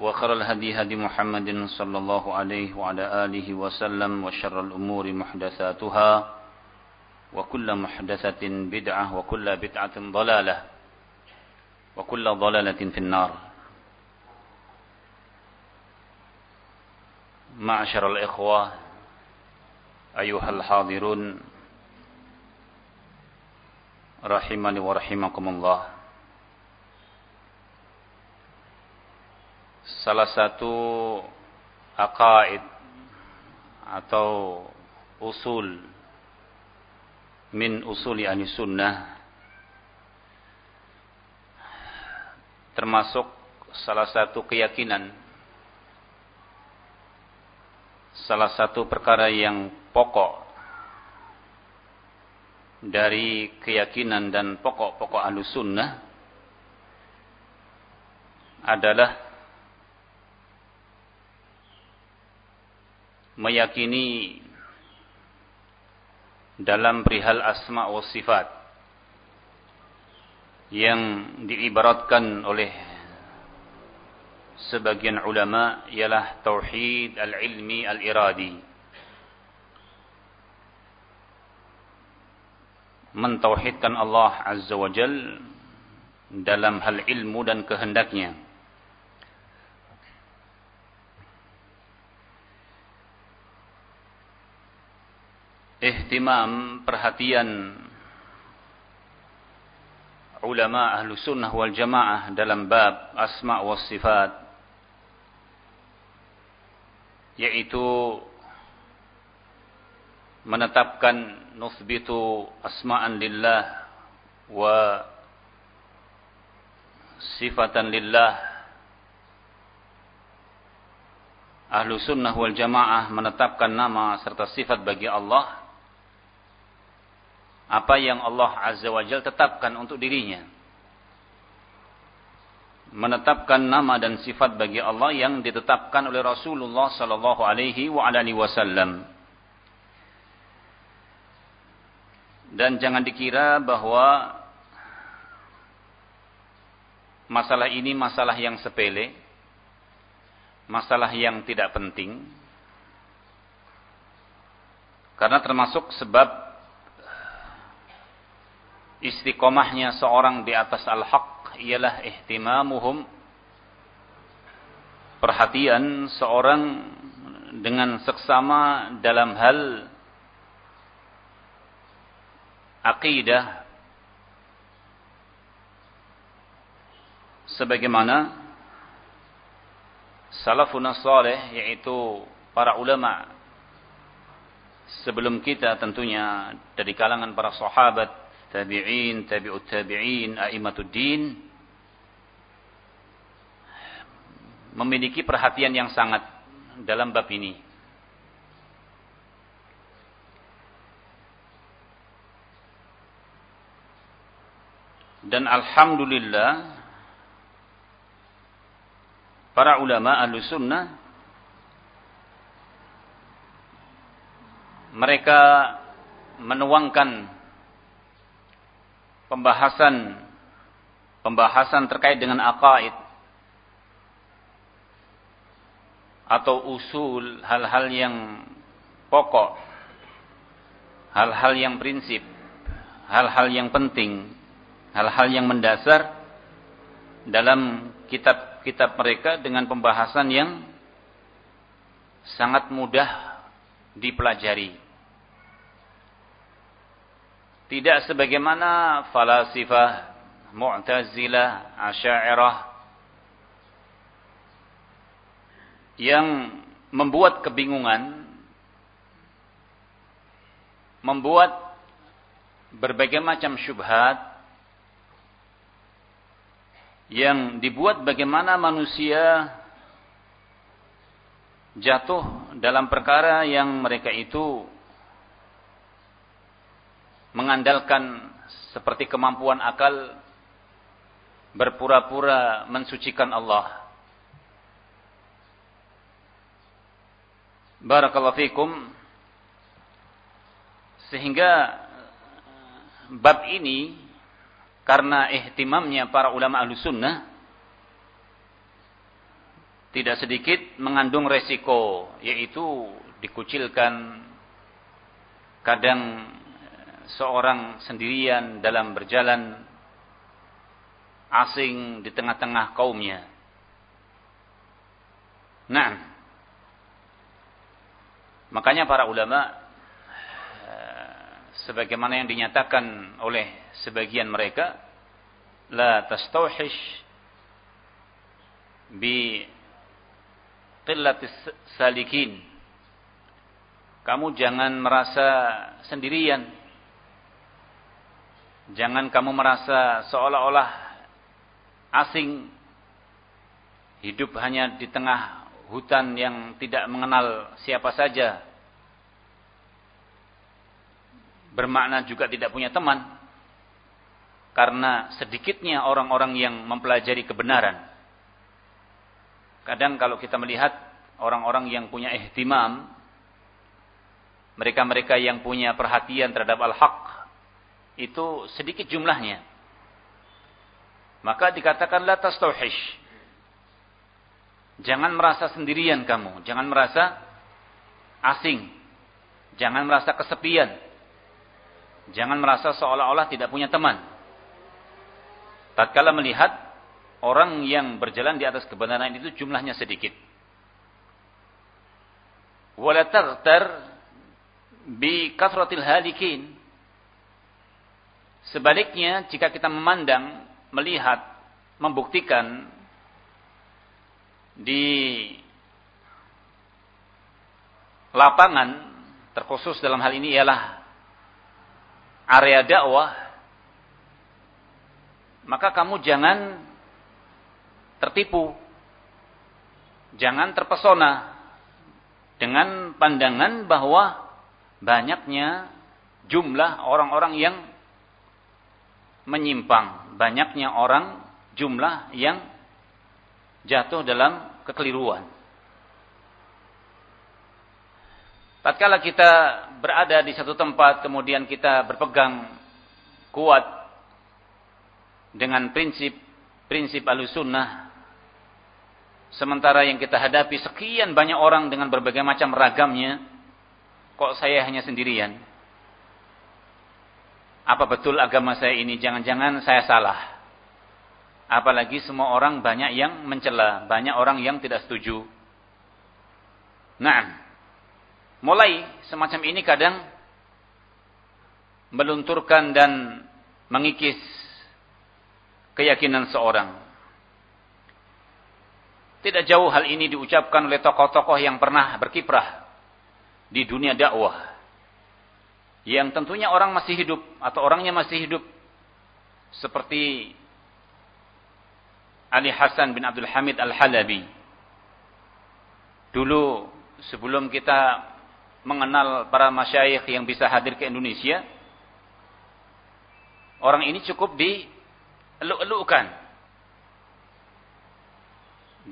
وخر الهدي هدي محمد صلى الله عليه وعلى آله وسلم وشر الأمور محدثاتها وكل محدثة بدعة وكل بدعة ضلالة وكل ضلالة في النار معشر الإخوة أيها الحاضرون rahimani wa rahimakumullah. Salah satu aqaid atau usul min usuli ahli sunnah termasuk salah satu keyakinan salah satu perkara yang pokok dari keyakinan dan pokok-pokok sunnah adalah meyakini dalam perihal asma wa sifat yang diibaratkan oleh sebagian ulama ialah tauhid al-ilmi al-iradi mentauhidkan Allah Azza wa Jal dalam hal ilmu dan kehendaknya. Ihtimam perhatian ulama ahlu sunnah wal jamaah dalam bab asma wa sifat yaitu menetapkan nusbitu asma'an lillah wa sifatan lillah. Ahlu sunnah wal jamaah menetapkan nama serta sifat bagi Allah apa yang Allah Azza wa Jal tetapkan untuk dirinya menetapkan nama dan sifat bagi Allah yang ditetapkan oleh Rasulullah sallallahu alaihi wasallam Dan jangan dikira bahwa masalah ini masalah yang sepele, masalah yang tidak penting. Karena termasuk sebab istiqomahnya seorang di atas al-haq ialah ihtimamuhum. Perhatian seorang dengan seksama dalam hal akidah sebagaimana salafun salih yaitu para ulama sebelum kita tentunya dari kalangan para sahabat tabi'in, tabi'ut tabi'in, a'imatuddin memiliki perhatian yang sangat dalam bab ini. Dan alhamdulillah para ulama Ahlussunnah mereka menuangkan pembahasan pembahasan terkait dengan akaid atau usul hal-hal yang pokok hal-hal yang prinsip hal-hal yang penting hal-hal yang mendasar dalam kitab-kitab mereka dengan pembahasan yang sangat mudah dipelajari. Tidak sebagaimana falasifah, mu'tazilah, asya'irah yang membuat kebingungan, membuat berbagai macam syubhat yang dibuat bagaimana manusia jatuh dalam perkara yang mereka itu mengandalkan seperti kemampuan akal berpura-pura mensucikan Allah. Barakallahu fikum sehingga bab ini karena ihtimamnya para ulama ahlu sunnah tidak sedikit mengandung resiko yaitu dikucilkan kadang seorang sendirian dalam berjalan asing di tengah-tengah kaumnya. Nah, makanya para ulama sebagaimana yang dinyatakan oleh sebagian mereka la tastauhish bi qillatis salikin. Kamu jangan merasa sendirian jangan kamu merasa seolah-olah asing. Hidup hanya di tengah hutan yang tidak mengenal siapa saja. Bermakna juga tidak punya teman. Karena sedikitnya orang-orang yang mempelajari kebenaran. Kadang kalau kita melihat orang-orang yang punya ihtimam, mereka-mereka yang punya perhatian terhadap al-haq, itu sedikit jumlahnya. Maka dikatakan la tastauhish. Jangan merasa sendirian kamu, jangan merasa asing. Jangan merasa kesepian Jangan merasa seolah-olah tidak punya teman. Tatkala melihat orang yang berjalan di atas kebenaran itu jumlahnya sedikit. Wala taghtar bi kasratil halikin. Sebaliknya, jika kita memandang, melihat, membuktikan di lapangan, terkhusus dalam hal ini ialah area dakwah, maka kamu jangan tertipu. Jangan terpesona dengan pandangan bahwa banyaknya jumlah orang-orang yang menyimpang, banyaknya orang jumlah yang jatuh dalam kekeliruan. Tatkala kita berada di satu tempat kemudian kita berpegang kuat dengan prinsip prinsip alusunnah sementara yang kita hadapi sekian banyak orang dengan berbagai macam ragamnya kok saya hanya sendirian apa betul agama saya ini jangan-jangan saya salah apalagi semua orang banyak yang mencela banyak orang yang tidak setuju nah Mulai semacam ini kadang melunturkan dan mengikis keyakinan seorang. Tidak jauh hal ini diucapkan oleh tokoh-tokoh yang pernah berkiprah di dunia dakwah. Yang tentunya orang masih hidup atau orangnya masih hidup. Seperti Ali Hasan bin Abdul Hamid Al-Halabi. Dulu sebelum kita mengenal para masyayikh yang bisa hadir ke Indonesia, orang ini cukup dieluk-elukkan,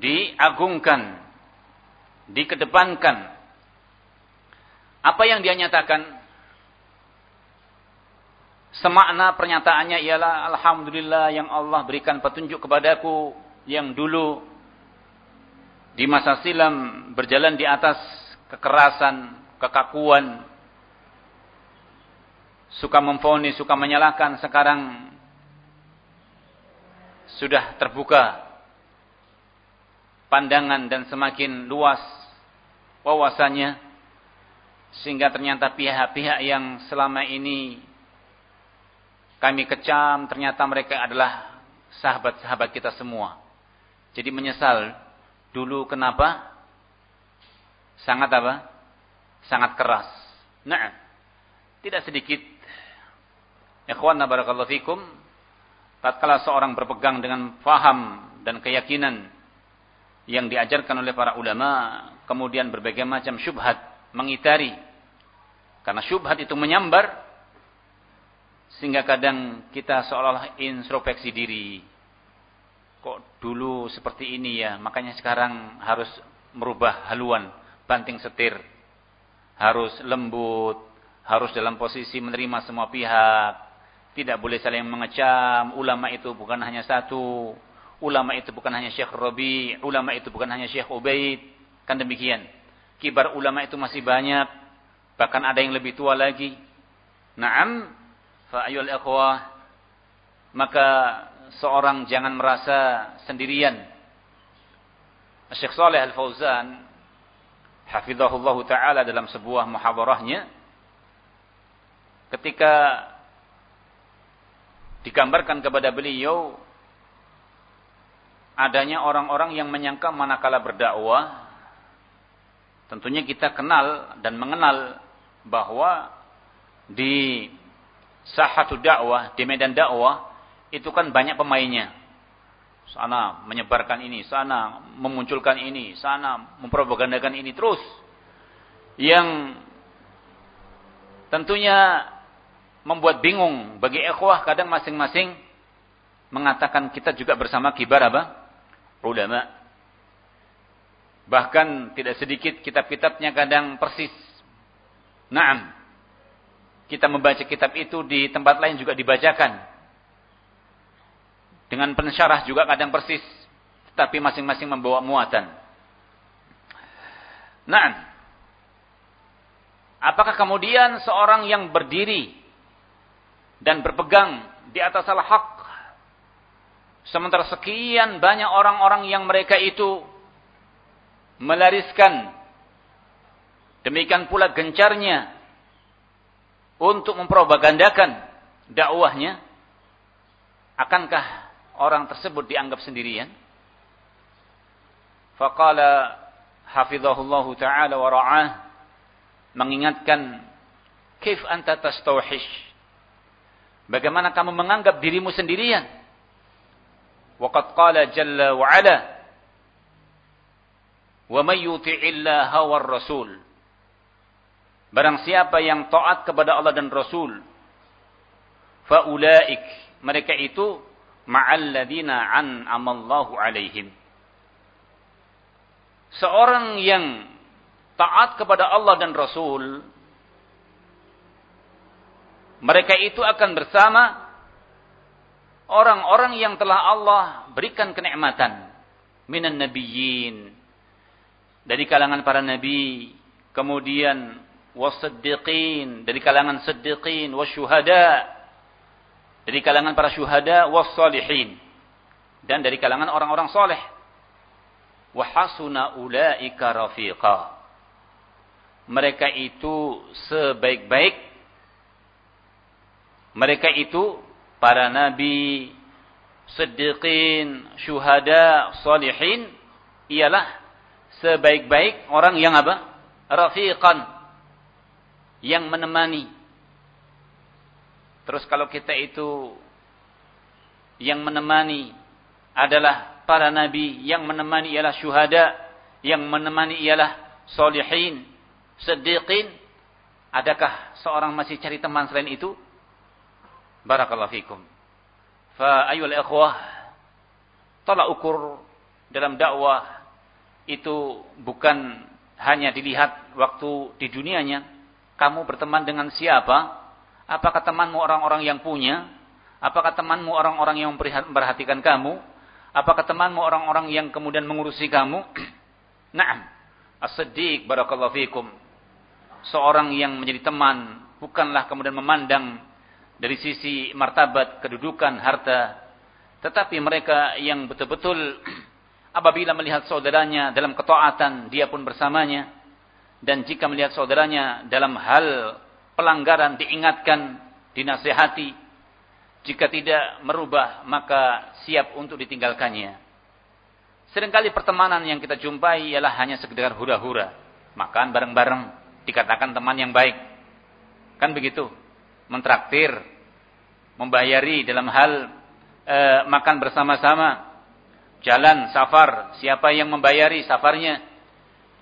diagungkan, dikedepankan. Apa yang dia nyatakan? Semakna pernyataannya ialah Alhamdulillah yang Allah berikan petunjuk kepadaku yang dulu di masa silam berjalan di atas kekerasan, kekakuan, suka memfonis, suka menyalahkan, sekarang sudah terbuka pandangan dan semakin luas wawasannya sehingga ternyata pihak-pihak yang selama ini kami kecam ternyata mereka adalah sahabat-sahabat kita semua. Jadi menyesal dulu kenapa sangat apa? Sangat keras. Nah, tidak sedikit ikhwan barakallahu fikum tatkala seorang berpegang dengan faham dan keyakinan yang diajarkan oleh para ulama, kemudian berbagai macam syubhat mengitari. Karena syubhat itu menyambar, sehingga kadang kita seolah-olah introspeksi diri. Kok dulu seperti ini ya, makanya sekarang harus merubah haluan, banting setir. Harus lembut, harus dalam posisi menerima semua pihak. Tidak boleh saling mengecam, ulama itu bukan hanya satu Ulama itu bukan hanya Syekh Rabi, ulama itu bukan hanya Syekh Ubaid, kan demikian. Kibar ulama itu masih banyak, bahkan ada yang lebih tua lagi. Naam, fa ayyul ikhwah, maka seorang jangan merasa sendirian. Syekh Saleh Al-Fauzan hafizahullah taala dalam sebuah muhadarahnya ketika digambarkan kepada beliau adanya orang-orang yang menyangka manakala berdakwah tentunya kita kenal dan mengenal bahwa di sahatu dakwah, di medan dakwah itu kan banyak pemainnya. Sana menyebarkan ini, sana memunculkan ini, sana mempropagandakan ini terus. Yang tentunya membuat bingung bagi ikhwah kadang masing-masing mengatakan kita juga bersama kibar apa? ulama. Bahkan tidak sedikit kitab-kitabnya kadang persis. Naam. Kita membaca kitab itu di tempat lain juga dibacakan. Dengan pensyarah juga kadang persis. Tapi masing-masing membawa muatan. Naam. Apakah kemudian seorang yang berdiri dan berpegang di atas al-haq Sementara sekian banyak orang-orang yang mereka itu melariskan. Demikian pula gencarnya untuk mempropagandakan dakwahnya, akankah orang tersebut dianggap sendirian? Faqala hafizahullah ta'ala wa ra'ah mengingatkan kif anta tastauhish bagaimana kamu menganggap dirimu sendirian? Waqad qala jalla wa ala wa may yuti'illah war rasul. Barang siapa yang taat kepada Allah dan Rasul, faulaik mereka itu ma'alladina an amallahu alaihim. Seorang yang taat kepada Allah dan Rasul, mereka itu akan bersama orang-orang yang telah Allah berikan kenikmatan minan nabiyyin dari kalangan para nabi kemudian wasiddiqin. Dari kalangan siddiqin wasyuhada. Dari kalangan para syuhada wassalihin. Dan dari kalangan orang-orang soleh wa hasuna ulaika rafiqa. Mereka itu sebaik-baik. Mereka itu para nabi, siddiqin, syuhada, salihin. Ialah sebaik-baik orang yang apa? Rafiqan. Yang menemani. Terus kalau kita itu yang menemani adalah para nabi, yang menemani ialah syuhada, yang menemani ialah salihin, siddiqin. Adakah seorang masih cari teman selain itu? Barakallahu fikum. Fa ayul ikhwah, tolak ukur dalam dakwah itu bukan hanya dilihat waktu di dunianya, Kamu berteman dengan siapa? Apakah temanmu orang-orang yang punya? Apakah temanmu orang-orang yang memperhatikan kamu? Apakah temanmu orang-orang yang kemudian mengurusi kamu? Naam. As-Siddiq barakallahu fikum. Seorang yang menjadi teman bukanlah kemudian memandang dari sisi martabat, kedudukan, harta, tetapi mereka yang betul-betul apabila melihat saudaranya dalam ketaatan, dia pun bersamanya. Dan jika melihat saudaranya dalam hal pelanggaran diingatkan, dinasehati. Jika tidak merubah, maka siap untuk ditinggalkannya. Seringkali pertemanan yang kita jumpai ialah hanya sekedar hura-hura. Makan bareng-bareng, dikatakan teman yang baik. Kan begitu? Mentraktir, membayari dalam hal e, makan bersama-sama, jalan, safar, siapa yang membayari safarnya.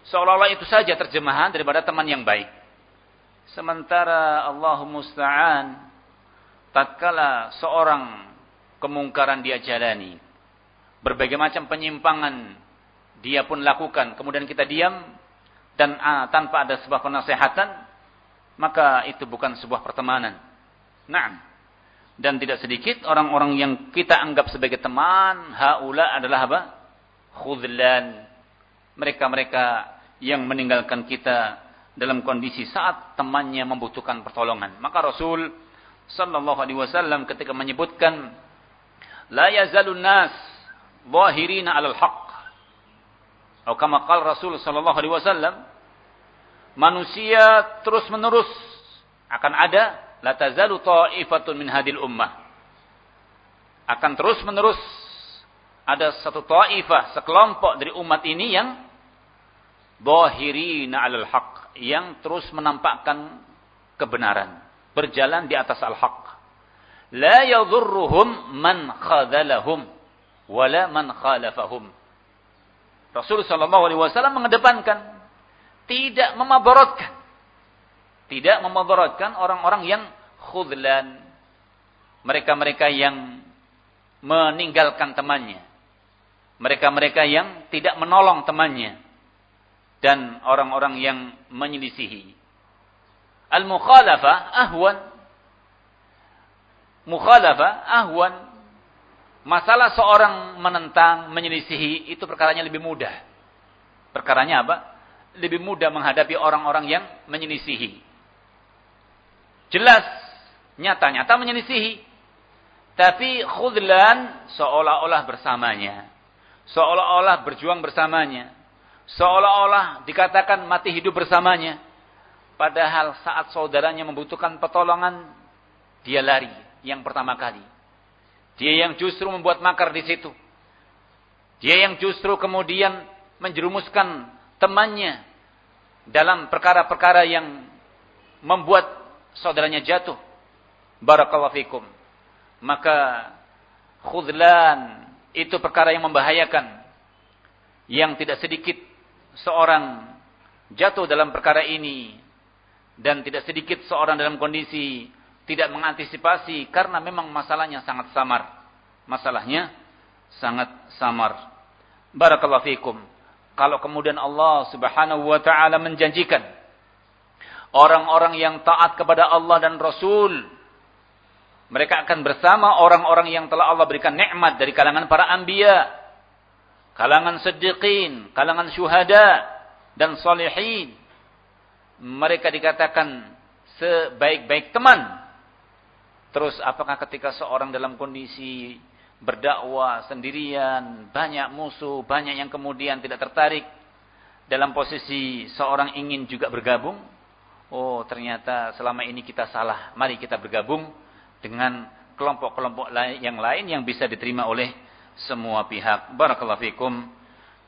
Seolah-olah itu saja terjemahan daripada teman yang baik. Sementara Allah musta'an, tatkala seorang kemungkaran dia jalani, berbagai macam penyimpangan dia pun lakukan, kemudian kita diam dan ah, tanpa ada sebuah penasehatan, maka itu bukan sebuah pertemanan. Nah, dan tidak sedikit orang-orang yang kita anggap sebagai teman, haula adalah apa? Khudlan. Mereka-mereka yang meninggalkan kita dalam kondisi saat temannya membutuhkan pertolongan. Maka Rasul sallallahu alaihi wasallam ketika menyebutkan la yazalun nas zahirina 'alal haqq. Atau kama qala Rasul sallallahu alaihi wasallam manusia terus-menerus akan ada la tazalu ta'ifatun min hadil ummah. Akan terus menerus ada satu ta'ifah, sekelompok dari umat ini yang zahirina 'alal haq, yang terus menampakkan kebenaran, berjalan di atas al-haq. La yadhurruhum man khadalahum wala man khalafahum. Alaihi wasallam mengedepankan tidak memabaratkan tidak memudaratkan orang-orang yang khudlan. Mereka-mereka yang meninggalkan temannya. Mereka-mereka yang tidak menolong temannya. Dan orang-orang yang menyelisihi. Al-mukhalafah ahwan. Mukhalafah ahwan. Masalah seorang menentang, menyelisihi, itu perkaranya lebih mudah. Perkaranya apa? Lebih mudah menghadapi orang-orang yang menyelisihi. Jelas, nyata-nyata menyelisihi. Tapi khudlan seolah-olah bersamanya. Seolah-olah berjuang bersamanya. Seolah-olah dikatakan mati hidup bersamanya. Padahal saat saudaranya membutuhkan pertolongan, dia lari yang pertama kali. Dia yang justru membuat makar di situ. Dia yang justru kemudian menjerumuskan temannya dalam perkara-perkara yang membuat saudaranya jatuh. Barakallahu fikum. Maka khudlan itu perkara yang membahayakan. Yang tidak sedikit seorang jatuh dalam perkara ini. Dan tidak sedikit seorang dalam kondisi tidak mengantisipasi karena memang masalahnya sangat samar. Masalahnya sangat samar. Barakallahu fikum. Kalau kemudian Allah Subhanahu wa taala menjanjikan orang-orang yang taat kepada Allah dan Rasul. Mereka akan bersama orang-orang yang telah Allah berikan nikmat dari kalangan para anbiya, kalangan siddiqin, kalangan syuhada dan salihin. Mereka dikatakan sebaik-baik teman. Terus apakah ketika seorang dalam kondisi berdakwah sendirian, banyak musuh, banyak yang kemudian tidak tertarik dalam posisi seorang ingin juga bergabung? oh ternyata selama ini kita salah. Mari kita bergabung dengan kelompok-kelompok yang lain yang bisa diterima oleh semua pihak. Barakallahu fikum.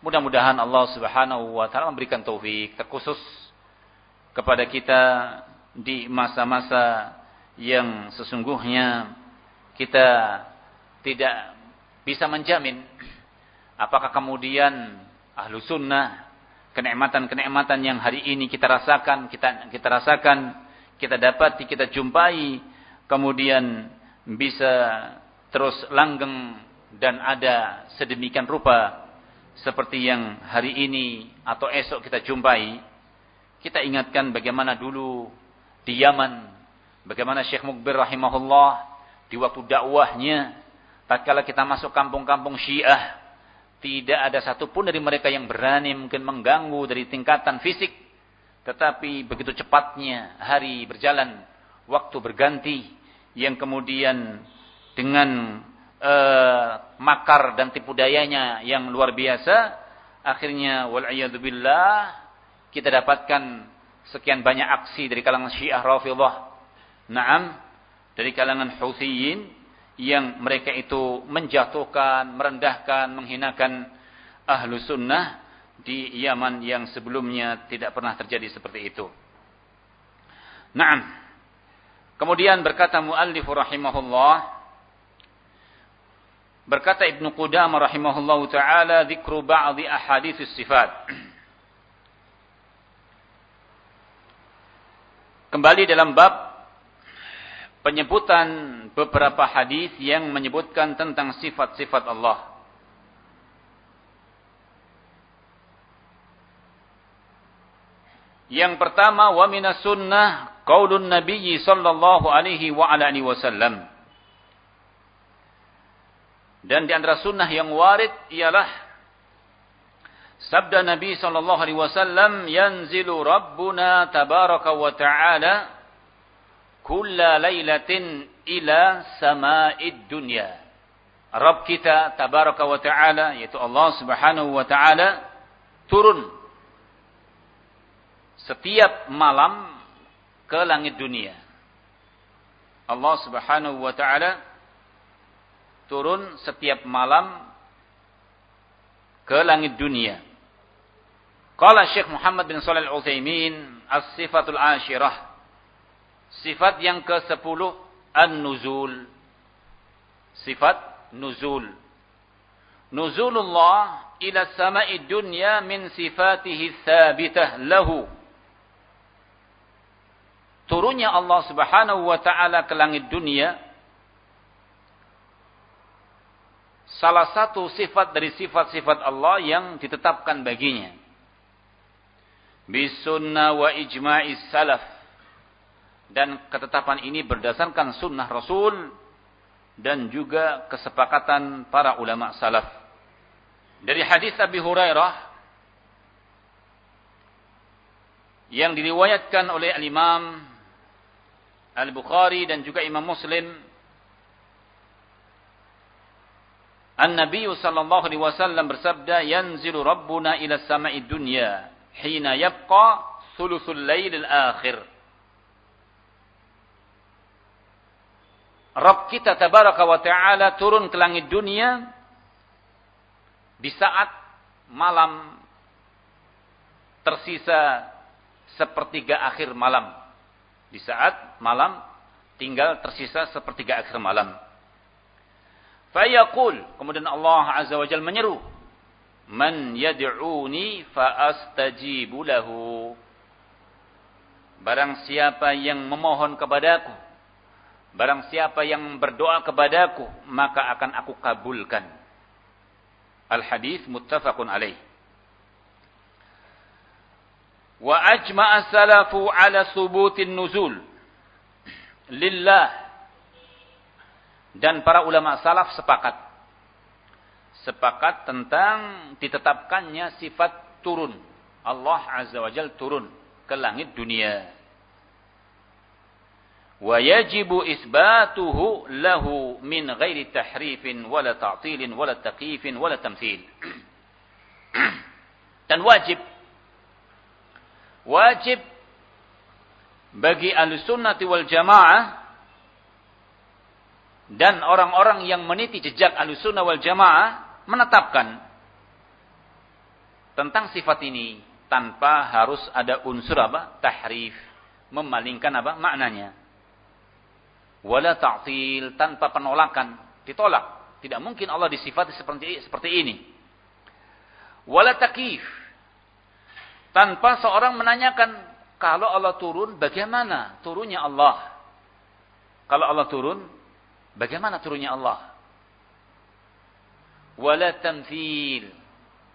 Mudah-mudahan Allah Subhanahu wa taala memberikan taufik terkhusus kepada kita di masa-masa yang sesungguhnya kita tidak bisa menjamin apakah kemudian ahlu sunnah kenikmatan-kenikmatan yang hari ini kita rasakan, kita kita rasakan, kita dapati, kita jumpai, kemudian bisa terus langgeng dan ada sedemikian rupa seperti yang hari ini atau esok kita jumpai. Kita ingatkan bagaimana dulu di Yaman. Bagaimana Syekh Mukbir rahimahullah di waktu dakwahnya tatkala kita masuk kampung-kampung Syiah tidak ada satupun dari mereka yang berani mungkin mengganggu dari tingkatan fisik tetapi begitu cepatnya hari berjalan waktu berganti yang kemudian dengan uh, makar dan tipu dayanya yang luar biasa akhirnya wal billah kita dapatkan sekian banyak aksi dari kalangan Syiah Rafidhah. Naam, dari kalangan Houtsiyin yang mereka itu menjatuhkan, merendahkan, menghinakan ahlu sunnah di Yaman yang sebelumnya tidak pernah terjadi seperti itu. Naam. Kemudian berkata muallif rahimahullah berkata Ibnu Qudamah rahimahullahu taala dzikru ba'dhi ahadits sifat. Kembali dalam bab penyebutan beberapa hadis yang menyebutkan tentang sifat-sifat Allah. Yang pertama wa minas sunnah qaulun nabiyyi sallallahu alaihi wa ala alihi wasallam. Dan di antara sunnah yang warid ialah Sabda Nabi sallallahu alaihi wasallam, "Yanzilu Rabbuna tabaraka wa ta'ala kulla lailatin ila sama'id dunya." Rabb kita tabaraka wa ta'ala yaitu Allah Subhanahu wa ta'ala turun setiap malam ke langit dunia. Allah Subhanahu wa ta'ala turun setiap malam ke langit dunia. Qala Syekh Muhammad bin Shalih Al-Utsaimin as-sifatul asyirah. Sifat yang ke-10 an-nuzul. Sifat nuzul. Nuzulullah ila sama'i dunya min sifatihi tsabitah lahu. Turunnya Allah Subhanahu wa taala ke langit dunia salah satu sifat dari sifat-sifat Allah yang ditetapkan baginya. Bisunnah wa ijma'is salaf. Dan ketetapan ini berdasarkan sunnah Rasul dan juga kesepakatan para ulama salaf. Dari hadis Abi Hurairah yang diriwayatkan oleh al-Imam Al-Bukhari dan juga Imam Muslim An-Nabi sallallahu alaihi wasallam bersabda yanzilu rabbuna ila samai dunya hina yabqa thuluthul lailil akhir. Rabb kita tabaraka wa ta'ala turun ke langit dunia di saat malam tersisa sepertiga akhir malam. Di saat malam tinggal tersisa sepertiga akhir malam. Fayaqul, kemudian Allah Azza wa Jalla menyeru, Man yad'uni fa'astajibu lahu. Barang siapa yang memohon kepadaku, barang siapa yang berdoa kepadaku, maka akan aku kabulkan. Al-hadis muttafaqun alaih. Wa ajma'a salafu ala subutin nuzul lillah. Dan para ulama salaf sepakat sepakat tentang ditetapkannya sifat turun. Allah Azza wa turun ke langit dunia. Wa yajibu isbatuhu lahu min ghairi tahrifin wala ta'tilin wala taqifin wala tamthil. Dan wajib wajib bagi ahli sunnati wal jamaah dan orang-orang yang meniti jejak ahli sunnah wal jamaah menetapkan tentang sifat ini tanpa harus ada unsur apa? tahrif, memalingkan apa? maknanya. Wala ta'til tanpa penolakan, ditolak. Tidak mungkin Allah disifati seperti seperti ini. Wala takif tanpa seorang menanyakan kalau Allah turun bagaimana turunnya Allah? Kalau Allah turun bagaimana turunnya Allah? wala tamthil.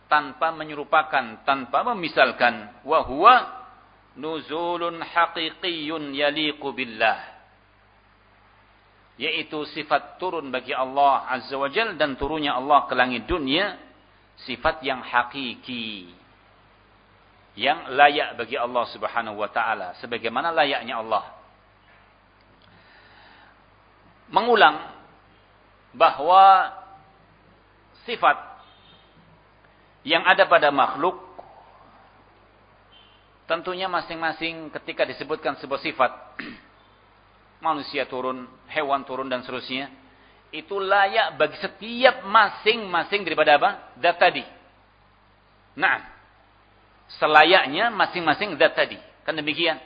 Tanpa menyerupakan tanpa memisalkan. Wa huwa nuzulun haqiqiyun yaliqu billah. Yaitu sifat turun bagi Allah Azza wa Jal dan turunnya Allah ke langit dunia sifat yang hakiki. Yang layak bagi Allah Subhanahu wa taala. Sebagaimana layaknya Allah mengulang bahwa sifat yang ada pada makhluk tentunya masing-masing ketika disebutkan sebuah sifat manusia turun, hewan turun dan seterusnya, itu layak bagi setiap masing-masing daripada apa? Dat tadi. Nah, selayaknya masing-masing dat tadi. Kan demikian.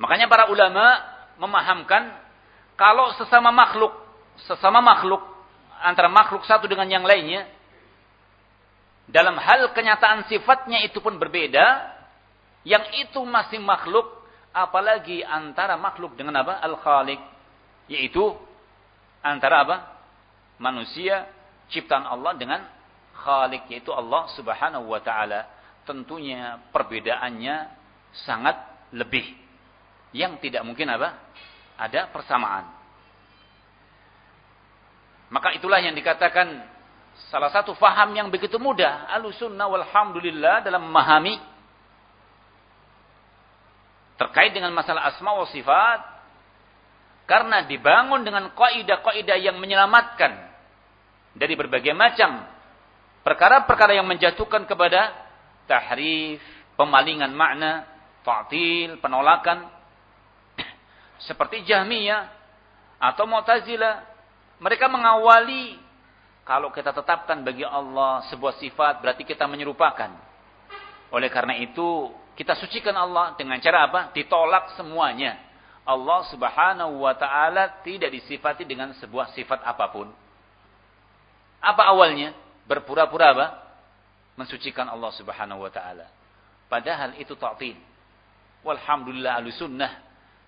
Makanya para ulama memahamkan kalau sesama makhluk, sesama makhluk antara makhluk satu dengan yang lainnya dalam hal kenyataan sifatnya itu pun berbeda, yang itu masih makhluk apalagi antara makhluk dengan apa? Al-Khaliq, yaitu antara apa? Manusia ciptaan Allah dengan Khaliq yaitu Allah Subhanahu wa taala. Tentunya perbedaannya sangat lebih. Yang tidak mungkin apa? Ada persamaan. Maka itulah yang dikatakan salah satu faham yang begitu mudah. Al-sunnah walhamdulillah dalam memahami terkait dengan masalah asma wa sifat karena dibangun dengan kaidah-kaidah yang menyelamatkan dari berbagai macam perkara-perkara yang menjatuhkan kepada tahrif, pemalingan makna, ta'til, penolakan seperti Jahmiyah atau Mu'tazilah mereka mengawali kalau kita tetapkan bagi Allah sebuah sifat berarti kita menyerupakan oleh karena itu kita sucikan Allah dengan cara apa? Ditolak semuanya. Allah subhanahu wa ta'ala tidak disifati dengan sebuah sifat apa pun. Apa awalnya? Berpura-pura apa? Mensucikan Allah subhanahu wa ta'ala. Padahal itu ta'til. Walhamdulillah alusunnah.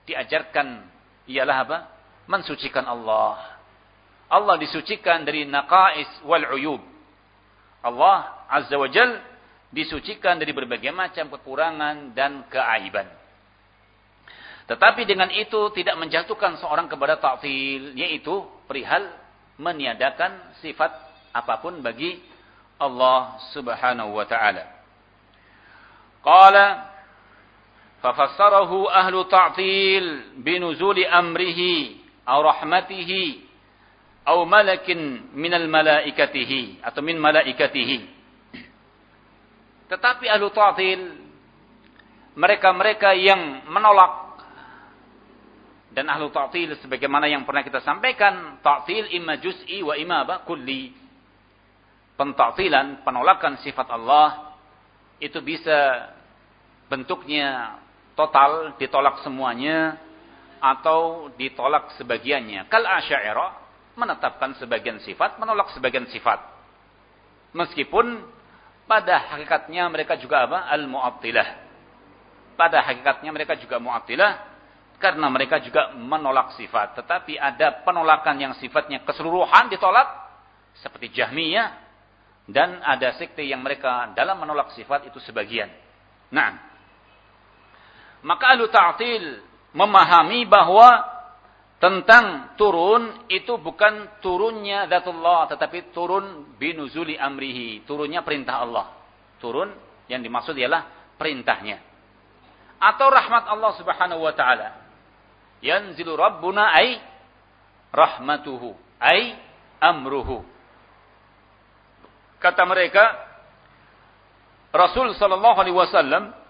Diajarkan ialah apa? Mensucikan Allah. Allah disucikan dari naqais wal uyub. Allah azza wa jalla disucikan dari berbagai macam kekurangan dan keaiban. Tetapi dengan itu tidak menjatuhkan seorang kepada ta'til, yaitu perihal meniadakan sifat apa pun bagi Allah Subhanahu wa taala. Qala fafassarahu ahlu ta'til binuzuli amrihi aw rahmatihi aw malakin minal malaikatihi atau min malaikatihi tetapi ahlu ta'til mereka-mereka yang menolak dan ahlu ta'til sebagaimana yang pernah kita sampaikan, ta'til imma juz'i wa imma apa? kulli. Pentaktilan, penolakan sifat Allah itu bisa bentuknya total, ditolak semuanya atau ditolak sebagiannya. Kal asy'ariyah menetapkan sebagian sifat, menolak sebagian sifat. Meskipun pada hakikatnya mereka juga apa? Al-Mu'attilah. Pada hakikatnya mereka juga Mu'attilah karena mereka juga menolak sifat. Tetapi ada penolakan yang sifatnya keseluruhan ditolak seperti Jahmiyah dan ada sekte yang mereka dalam menolak sifat itu sebagian. Nah, maka ahlu ta'til memahami bahwa tentang turun itu bukan turunnya datullah tetapi turun binuzuli amrihi turunnya perintah Allah. Turun yang dimaksud ialah perintahnya. Atau rahmat Allah Subhanahu wa taala. Yanzilu rabbuna ay rahmatuhu ay amruhu. Kata mereka Rasul sallallahu alaihi wasallam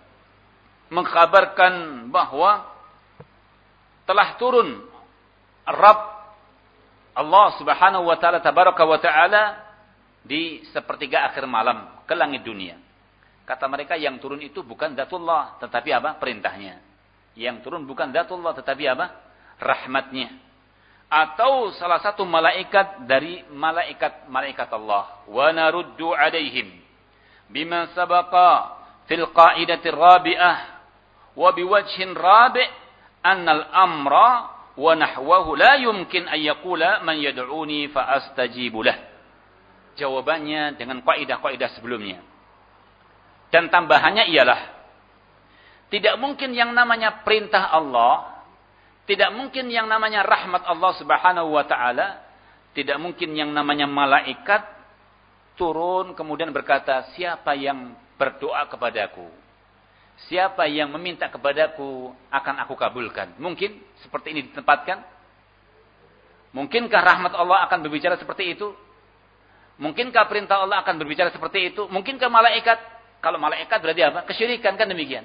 mengkhabarkan bahwa telah turun Rabb Allah Subhanahu wa taala tabaraka wa taala di sepertiga akhir malam ke langit dunia. Kata mereka yang turun itu bukan datullah tetapi apa? perintahnya. Yang turun bukan datullah tetapi apa? rahmatnya. Atau salah satu malaikat dari malaikat-malaikat Allah. Wa naruddu alaihim bima sabaqa fil qa'idati rabi'ah wa biwajhin rabi' annal amra wa nahwahu la yumkin an yaqula man yad'uni fa lah. Jawabannya dengan kaidah-kaidah sebelumnya. Dan tambahannya ialah Tidak mungkin yang namanya perintah Allah, tidak mungkin yang namanya rahmat Allah Subhanahu wa taala, tidak mungkin yang namanya malaikat turun kemudian berkata, "Siapa yang berdoa kepadaku? Siapa yang meminta kepadaku akan aku kabulkan." Mungkin seperti ini ditempatkan? Mungkinkah rahmat Allah akan berbicara seperti itu? Mungkinkah perintah Allah akan berbicara seperti itu? Mungkinkah malaikat? Kalau malaikat berarti apa? Kesyirikan kan demikian.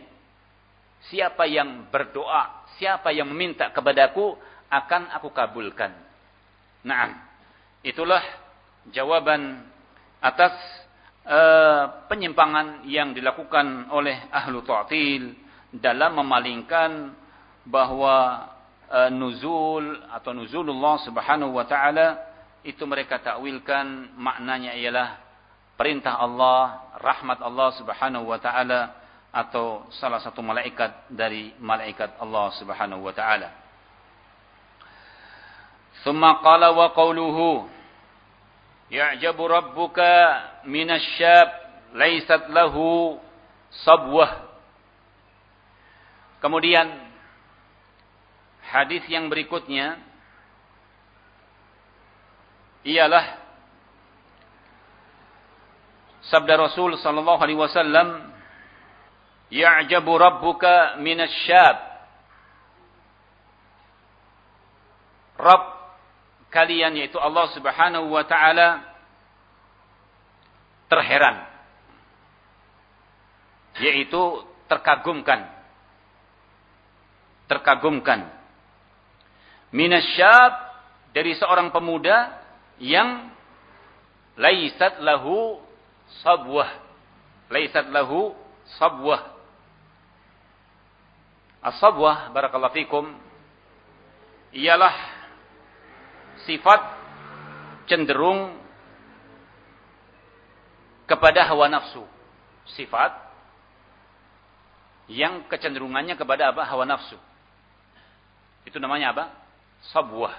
Siapa yang berdoa, siapa yang meminta kepadaku, akan aku kabulkan. Nah, itulah jawaban atas uh, penyimpangan yang dilakukan oleh ahlu ta'til dalam memalingkan bahwa uh, nuzul atau nuzulullah subhanahu wa ta'ala itu mereka takwilkan maknanya ialah perintah Allah, rahmat Allah subhanahu wa ta'ala atau salah satu malaikat dari malaikat Allah Subhanahu wa taala. Thumma qala wa qawluhu Ya'jabu rabbuka minasyab laysat lahu sabwah. Kemudian hadis yang berikutnya ialah sabda Rasul sallallahu alaihi wasallam ya'jabu rabbuka minasyab Rabb kalian yaitu Allah Subhanahu wa taala terheran yaitu terkagumkan terkagumkan. Minasyab dari seorang pemuda yang laisat lahu sabwah laisat lahu sabwah. As-sabwah barakallahu fikum ialah sifat cenderung kepada hawa nafsu. Sifat yang kecenderungannya kepada apa? Hawa nafsu. Itu namanya apa? Sabwah.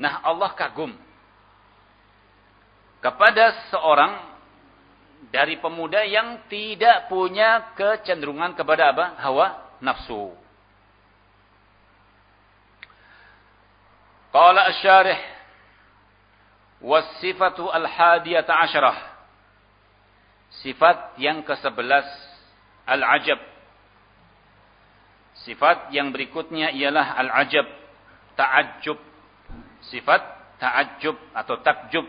Nah, Allah kagum kepada seorang dari pemuda yang tidak punya kecenderungan kepada apa? Hawa nafsu. Qala asy-syarih was-sifatu al-hadiyata asyarah. Sifat yang ke-11 al-ajab. Sifat yang berikutnya ialah al-ajab, ta'ajjub. Sifat ta'ajjub atau takjub.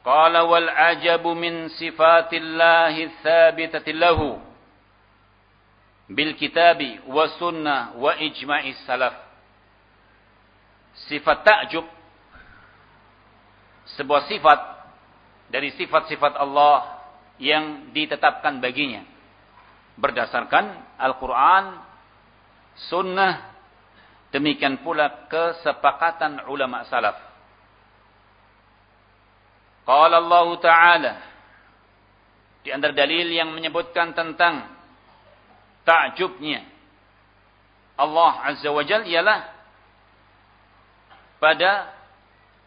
Qala wal ajabu min sifatillahi tsabitati lahu bil kitabi wa sunnah wa ijma'i salaf. Sifat takjub sebuah sifat dari sifat-sifat Allah yang ditetapkan baginya berdasarkan Al-Qur'an, sunnah demikian pula kesepakatan ulama salaf. Qala Allah Ta'ala di antara dalil yang menyebutkan tentang takjubnya. Allah Azza wa Jal ialah pada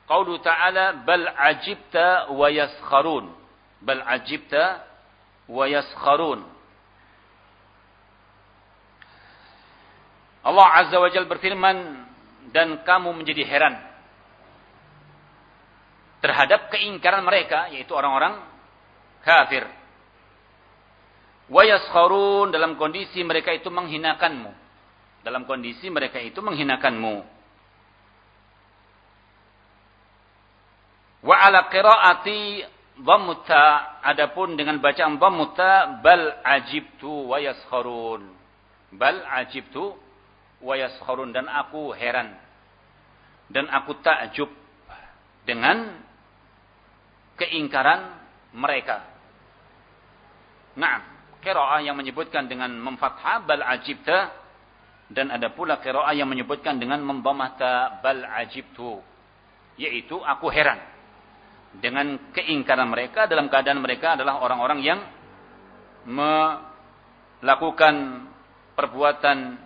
qaulu ta'ala bal ajibta wa yaskharun bal ajibta wa yaskharun Allah Azza wa Jal berfirman dan kamu menjadi heran terhadap keingkaran mereka yaitu orang-orang kafir. Wa yaskharun dalam kondisi mereka itu menghinakanmu. Dalam kondisi mereka itu menghinakanmu. Wa ala qiraati dhammutta adapun dengan bacaan dhammutta bal ajibtu wa yaskharun. Bal ajibtu wa yaskharun dan aku heran dan aku takjub dengan keingkaran mereka. Nah, qiraah yang menyebutkan dengan memfathah bal ajibta dan ada pula qiraah yang menyebutkan dengan memdhammata bal ajibtu yaitu aku heran dengan keingkaran mereka dalam keadaan mereka adalah orang-orang yang melakukan perbuatan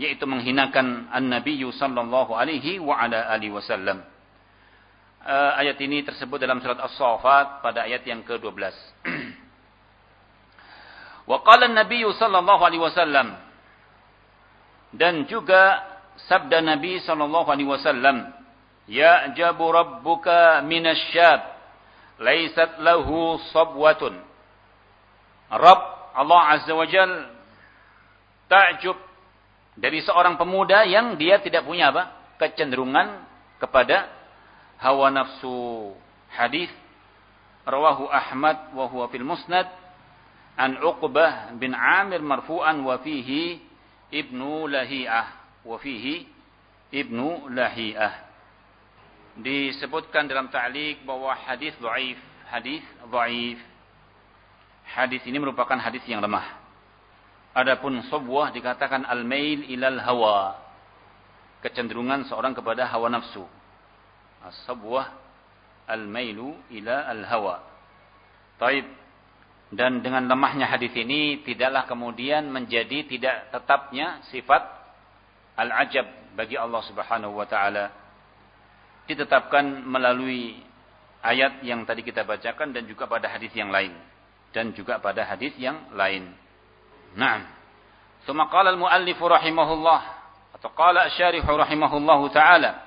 yaitu menghinakan an-nabiy sallallahu alaihi wa ala alihi wasallam. uh, ayat ini tersebut dalam surat As-Saffat pada ayat yang ke-12. Wa qala an-nabiy sallallahu alaihi wasallam. Dan juga sabda Nabi sallallahu alaihi wasallam ya'jabu rabbuka minasyab laysat lahu sabwatun. Rabb Allah azza wa jal ta'jub dari seorang pemuda yang dia tidak punya apa? Kecenderungan kepada hawa nafsu. Hadis rawahu Ahmad wa huwa fil musnad an Uqbah bin Amir marfu'an wa fihi Ibnu Lahiyah wa fihi Ibnu Lahiyah disebutkan dalam ta'liq bahwa hadis dhaif hadis dhaif hadis ini merupakan hadis yang lemah adapun subwah dikatakan al-mail ilal hawa kecenderungan seorang kepada hawa nafsu as-sabwah al-mailu ila al-hawa. Taib. Dan dengan lemahnya hadis ini tidaklah kemudian menjadi tidak tetapnya sifat al-ajab bagi Allah Subhanahu wa taala. Ditetapkan melalui ayat yang tadi kita bacakan dan juga pada hadis yang lain dan juga pada hadis yang lain. Naam. ثم qala al-muallif rahimahullah atau qala asy-syarih rahimahullahu taala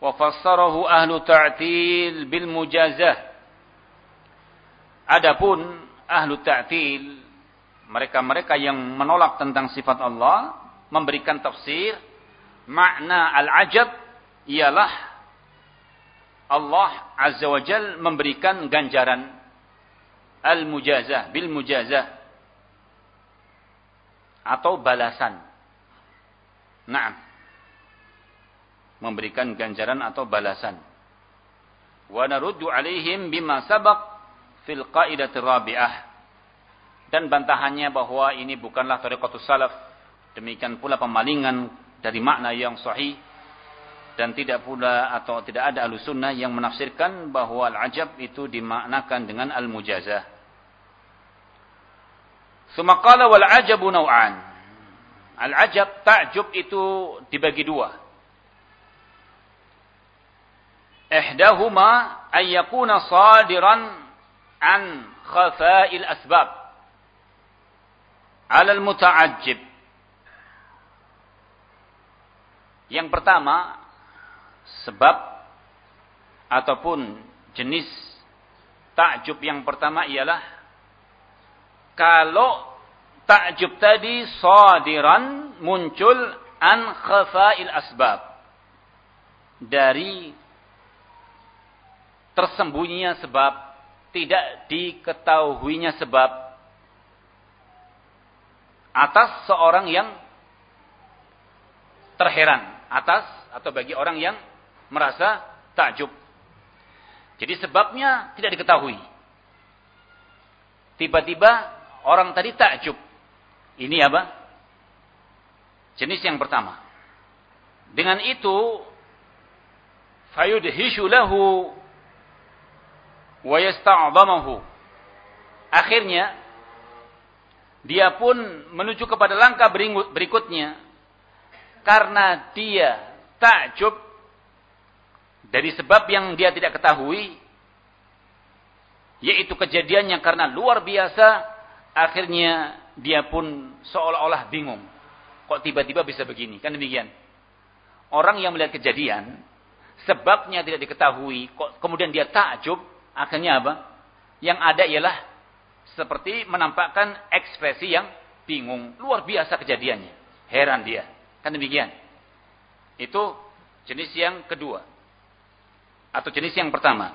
wa fassarahu ahlu ta'til bil mujazah. Adapun ahlu ta'til. Mereka-mereka yang menolak tentang sifat Allah memberikan tafsir makna al-ajab ialah Allah azza wa jal memberikan ganjaran. Al-mujazah bil mujazah atau balasan. Naam. Memberikan ganjaran atau balasan. Wa naruddu alaihim bima sabaq fil qaidati rabi'ah. Dan bantahannya bahwa ini bukanlah tariqatus salaf. Demikian pula pemalingan dari makna yang sahih dan tidak pula atau tidak ada alusunnah yang menafsirkan bahwa al-ajab itu dimaknakan dengan al-mujazah. Sumakala wal ajabu naw'an. Al-ajab itu dibagi dua. ihdahuma ay yakuna sadiran an khafa'il asbab. Ala al-muta'ajjib yang pertama sebab ataupun jenis takjub yang pertama ialah kalau takjub tadi sadiran muncul an khafa'il asbab dari tersembunyinya sebab, tidak diketahuinya sebab atas seorang yang terheran, atas atau bagi orang yang merasa takjub. Jadi sebabnya tidak diketahui. Tiba-tiba orang tadi takjub. Ini apa? Jenis yang pertama. Dengan itu fayudhishu lahu wa. Akhirnya dia pun menuju kepada langkah berikutnya. Karena dia takjub dari sebab yang dia tidak ketahui yaitu kejadiannya karena luar biasa akhirnya dia pun seolah-olah bingung. Kok tiba-tiba bisa begini? Kan demikian. Orang yang melihat kejadian sebabnya tidak diketahui kok kemudian dia takjub Akhirnya apa? Yang ada ialah seperti menampakkan ekspresi yang bingung. Luar biasa kejadiannya. Heran dia. Kan demikian. Itu jenis yang kedua. Atau jenis yang pertama.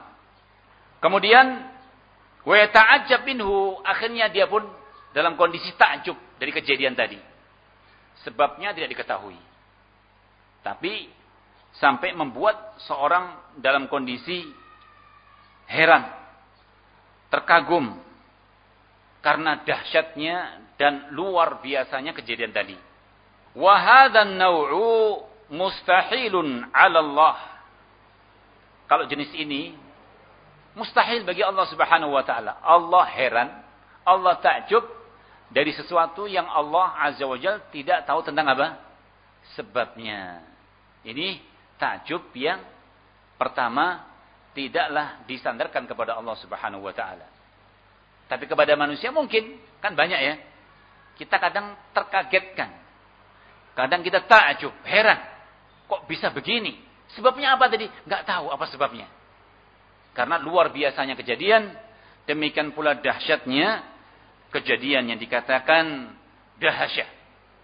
Kemudian, wa minhu. Akhirnya dia pun dalam kondisi takjub dari kejadian tadi. Sebabnya tidak diketahui. Tapi sampai membuat seorang dalam kondisi heran, terkagum karena dahsyatnya dan luar biasanya kejadian tadi. Wahadan naw'u mustahilun 'ala Allah. Kalau jenis ini mustahil bagi Allah Subhanahu wa taala. Allah heran, Allah takjub dari sesuatu yang Allah Azza wa Jal tidak tahu tentang apa? Sebabnya. Ini takjub yang pertama tidaklah disandarkan kepada Allah Subhanahu wa taala. Tapi kepada manusia mungkin, kan banyak ya. Kita kadang terkagetkan. Kadang kita takjub, heran. Kok bisa begini? Sebabnya apa tadi? Enggak tahu apa sebabnya. Karena luar biasanya kejadian, demikian pula dahsyatnya kejadian yang dikatakan dahsyat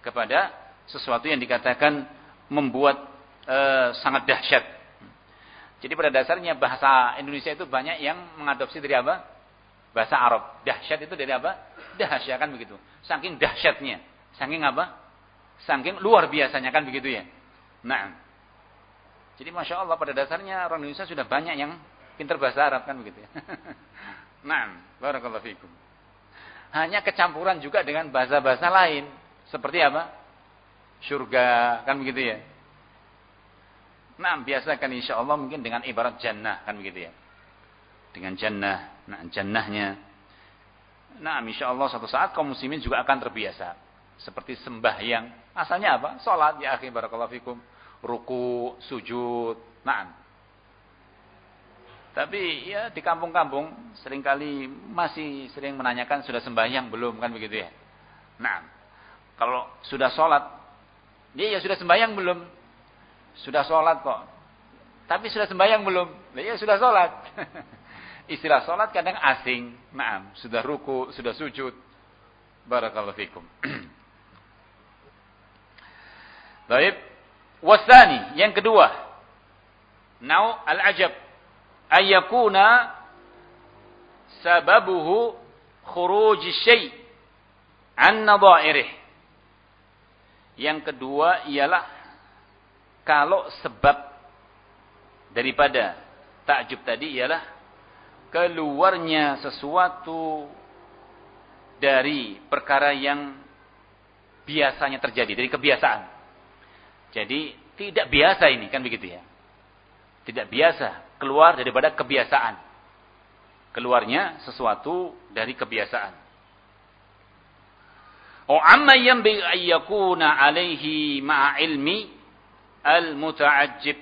kepada sesuatu yang dikatakan membuat e, sangat dahsyat. Jadi pada dasarnya bahasa Indonesia itu banyak yang mengadopsi dari apa? Bahasa Arab. Dahsyat itu dari apa? Dahsyat kan begitu. Saking dahsyatnya. Saking apa? Saking luar biasanya kan begitu ya. Nah. Jadi Masya Allah pada dasarnya orang Indonesia sudah banyak yang pintar bahasa Arab kan begitu ya. nah. Barakallahu fikum. Hanya kecampuran juga dengan bahasa-bahasa lain. Seperti apa? Surga kan begitu ya. Nah, biasakan insya Allah mungkin dengan ibarat jannah kan begitu ya. Dengan jannah, nah jannahnya. Nah, insya Allah suatu saat kaum muslimin juga akan terbiasa. Seperti sembahyang. Asalnya apa? Salat ya akhi barakallahu fikum. Ruku, sujud. Nah. Tapi ya di kampung-kampung sering kali masih sering menanyakan sudah sembahyang belum kan begitu ya. Nah, kalau sudah sholat, dia ya sudah sembahyang belum? Sudah sholat kok. Tapi sudah sembahyang belum? Ya sudah sholat. Istilah sholat kadang asing. Naam, sudah ruku, sudah sujud. Barakallahu fikum. Baik. Wasani, yang kedua. Nau al-ajab. Ayyakuna sababuhu khuruj syai' an nadha'irih. Yang kedua ialah kalau sebab daripada takjub tadi ialah keluarnya sesuatu dari perkara yang biasanya terjadi, dari kebiasaan. Jadi tidak biasa ini kan begitu ya. Tidak biasa, keluar daripada kebiasaan. Keluarnya sesuatu dari kebiasaan. O amma yanbaghi an yakuna alaihi ma'a ilmi al-muta'ajjib.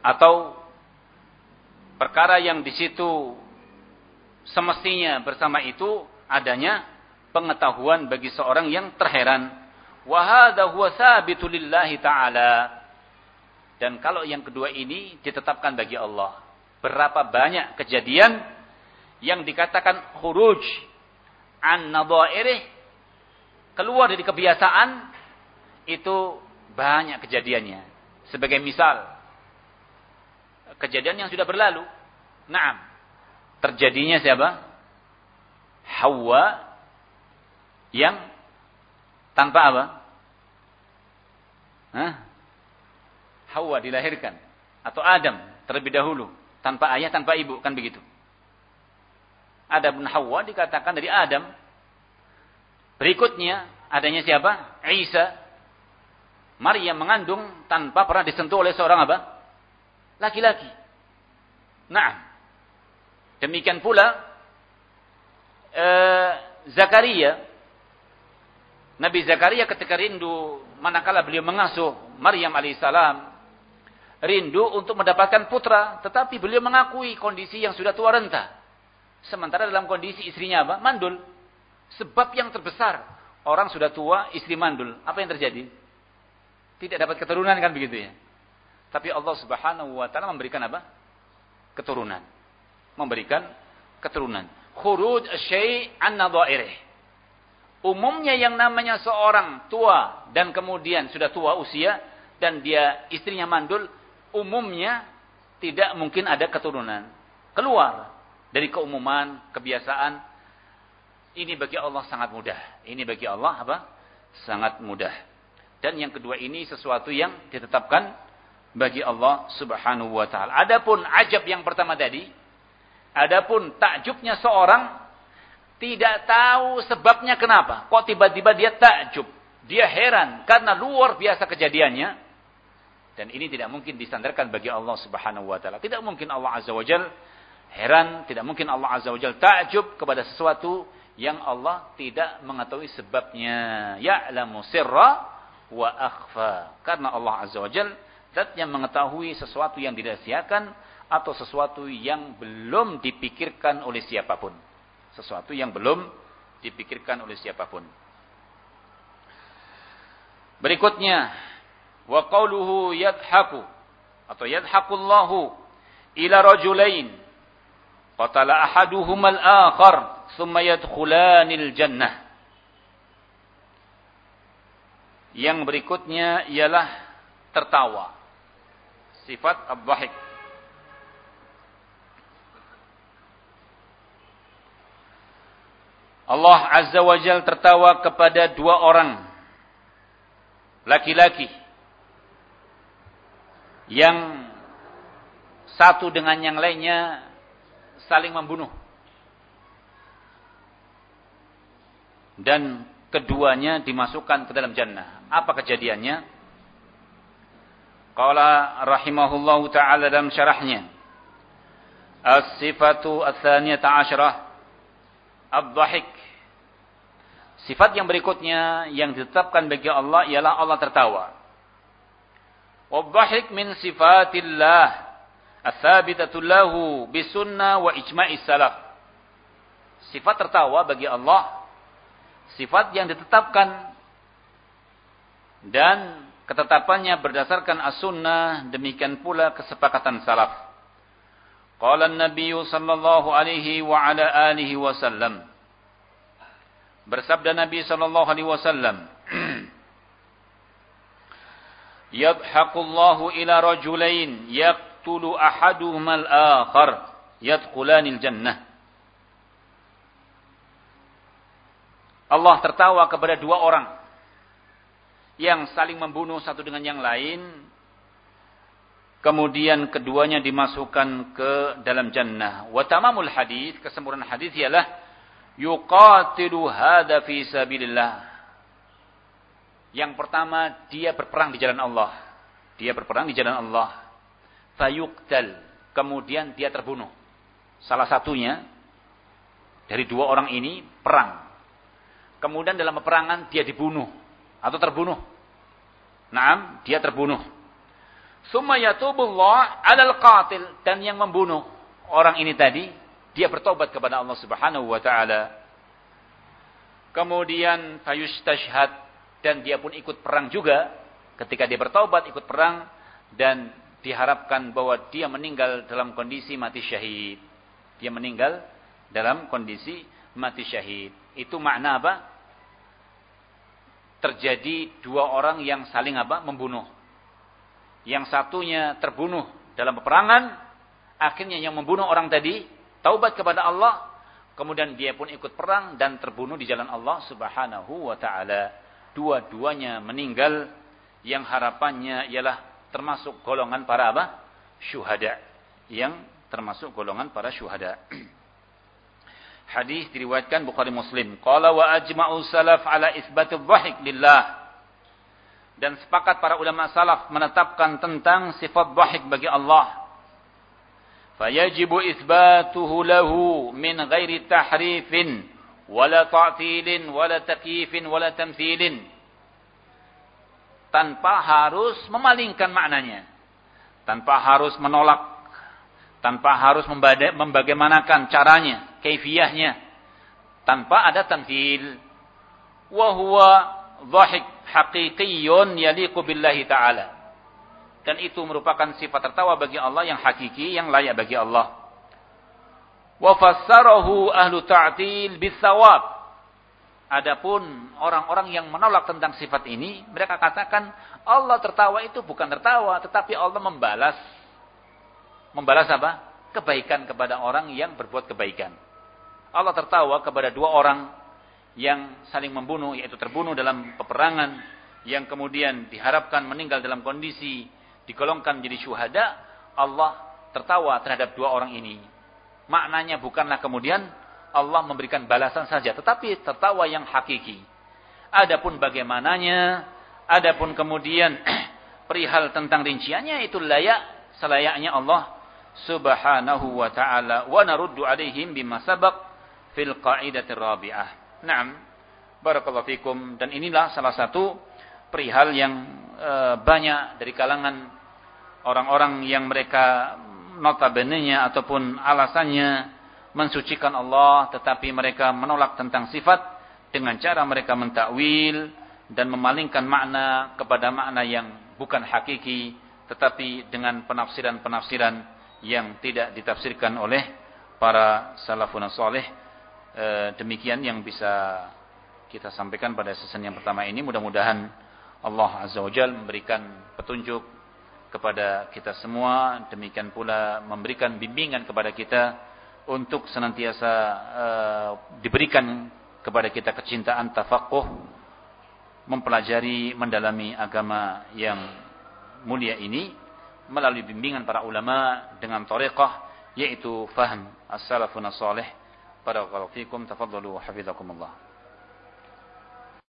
Atau perkara yang di situ semestinya bersama itu adanya pengetahuan bagi seorang yang terheran. Wa hadha huwa lillahi ta'ala. Dan kalau yang kedua ini ditetapkan bagi Allah. Berapa banyak kejadian yang dikatakan khuruj an nadhairih keluar dari kebiasaan itu banyak kejadiannya. Sebagai misal, kejadian yang sudah berlalu. Naam. Terjadinya siapa? Hawa yang tanpa apa? Hah? Hawa dilahirkan atau Adam terlebih dahulu tanpa ayah tanpa ibu kan begitu. Adapun Hawa dikatakan dari Adam. Berikutnya adanya siapa? Isa Maryam mengandung tanpa pernah disentuh oleh seorang apa? Laki-laki. Nah, demikian pula eh, Zakaria. Nabi Zakaria ketika rindu manakala beliau mengasuh Maryam alaihissalam rindu untuk mendapatkan putra, tetapi beliau mengakui kondisi yang sudah tua renta. Sementara dalam kondisi istrinya apa? Mandul. Sebab yang terbesar, orang sudah tua, istri mandul. Apa yang terjadi? Tidak dapat keturunan kan begitu ya. Tapi Allah Subhanahu wa taala memberikan apa? Keturunan. Memberikan keturunan. Khuruj syai' an nadha'irih. Umumnya yang namanya seorang tua dan kemudian sudah tua usia dan dia istrinya mandul, umumnya tidak mungkin ada keturunan. Keluar dari keumuman, kebiasaan. Ini bagi Allah sangat mudah. Ini bagi Allah apa? Sangat mudah. Dan yang kedua ini sesuatu yang ditetapkan bagi Allah Subhanahu wa taala. Adapun ajab yang pertama tadi, adapun takjubnya seorang tidak tahu sebabnya kenapa. Kok tiba-tiba dia takjub? Dia heran karena luar biasa kejadiannya. Dan ini tidak mungkin disandarkan bagi Allah Subhanahu wa taala. Tidak mungkin Allah Azza wa Jal heran, tidak mungkin Allah Azza wa Jal takjub kepada sesuatu yang Allah tidak mengetahui sebabnya. Ya'lamu sirra wa akhfa. Karena Allah Azza wa Jal zat yang mengetahui sesuatu yang dirahasiakan atau sesuatu yang belum dipikirkan oleh siapa pun. Sesuatu yang belum dipikirkan oleh siapa pun. Berikutnya, wa qawluhu yadhaku atau yadhakullahu ila rajulain qatala ahaduhuma al-akhar thumma yadkhulanil jannah. Yang berikutnya ialah tertawa. Sifat abwahik. Allah Azza wa Jal tertawa kepada dua orang laki-laki yang satu dengan yang lainnya saling membunuh dan keduanya dimasukkan ke dalam jannah. Apa kejadiannya? Qala rahimahullahu taala dalam syarahnya. As-sifatu ats-tsaniyata asyrah ad-dhahik. Sifat yang berikutnya yang ditetapkan bagi Allah ialah Allah tertawa. Wadhahik min sifatillah ats-tsabitatu lahu bisunnah wa ijma'is salaf. Sifat tertawa bagi Allah sifat yang ditetapkan dan ketetapannya berdasarkan as-sunnah demikian pula kesepakatan salaf. Qala an-nabiy sallallahu alaihi wa ala alihi wasallam Bersabda Nabi sallallahu alaihi wasallam Yadhaqullahu ila rajulain yaqtulu ahaduhuma al-akhar yadkhulanil jannah. Allah tertawa kepada dua orang yang saling membunuh satu dengan yang lain. Kemudian keduanya dimasukkan ke dalam jannah. Wa tamamul hadis, kesempurnaan hadis ialah yuqatilu hadza fi sabilillah. Yang pertama, dia berperang di jalan Allah. Dia berperang di jalan Allah. Fayuqtal. Kemudian dia terbunuh. Salah satunya dari dua orang ini perang. Kemudian dalam peperangan dia dibunuh atau terbunuh. Naam, dia terbunuh. Summa yatubullah 'alal qatil dan yang membunuh orang ini tadi dia bertobat kepada Allah Subhanahu wa taala. Kemudian fayustashhad dan dia pun ikut perang juga ketika dia bertobat ikut perang dan diharapkan bahwa dia meninggal dalam kondisi mati syahid. Dia meninggal dalam kondisi mati syahid. Itu makna apa? Terjadi dua orang yang saling apa? Membunuh. Yang satunya terbunuh dalam peperangan, akhirnya yang membunuh orang tadi taubat kepada Allah, kemudian dia pun ikut perang dan terbunuh di jalan Allah Subhanahu wa taala. Dua-duanya meninggal yang harapannya ialah termasuk golongan para apa? Syuhada. Yang termasuk golongan para syuhada. Hadis diriwayatkan Bukhari Muslim. Qala wa ajma'u salaf ala isbatil dhahik lillah. Dan sepakat para ulama salaf menetapkan tentang sifat dhahik bagi Allah. Fayajibu isbatuhu lahu min ghairi tahrifin wala ta'tilin wala takyifin wala tamthilin. Tanpa harus memalingkan maknanya. Tanpa harus menolak tanpa harus membagaimanakan caranya, kaifiyahnya tanpa ada tamthil. Wa huwa dhahik haqiqiyyun yaliqu billahi ta'ala. Dan itu merupakan sifat tertawa bagi Allah yang hakiki, yang layak bagi Allah. Wa fassarahu ahlu ta'til bisawab. Adapun orang-orang yang menolak tentang sifat ini, mereka katakan Allah tertawa itu bukan tertawa, tetapi Allah membalas Membalas apa? Kebaikan kepada orang yang berbuat kebaikan. Allah tertawa kepada dua orang yang saling membunuh, yaitu terbunuh dalam peperangan, yang kemudian diharapkan meninggal dalam kondisi digolongkan menjadi syuhada, Allah tertawa terhadap dua orang ini. Maknanya bukanlah kemudian Allah memberikan balasan saja, tetapi tertawa yang hakiki. Adapun bagaimananya, adapun kemudian perihal tentang rinciannya itu layak selayaknya Allah subhanahu wa ta'ala wa naruddu alaihim bima sabaq fil qaidatir rabi'ah. Naam. Barakallahu fikum dan inilah salah satu perihal yang e, banyak dari kalangan orang-orang yang mereka notabene-nya ataupun alasannya mensucikan Allah tetapi mereka menolak tentang sifat dengan cara mereka mentakwil dan memalingkan makna kepada makna yang bukan hakiki tetapi dengan penafsiran-penafsiran yang tidak ditafsirkan oleh para salafun salih e, demikian yang bisa kita sampaikan pada season yang pertama ini. Mudah-mudahan Allah azza wajalla memberikan petunjuk kepada kita semua demikian pula memberikan bimbingan kepada kita untuk senantiasa uh, diberikan kepada kita kecintaan tafakuh mempelajari mendalami agama yang mulia ini melalui bimbingan para ulama dengan tariqah yaitu faham as-salafun as-salih barakallahu fikum tafaddalu wa hafizakumullah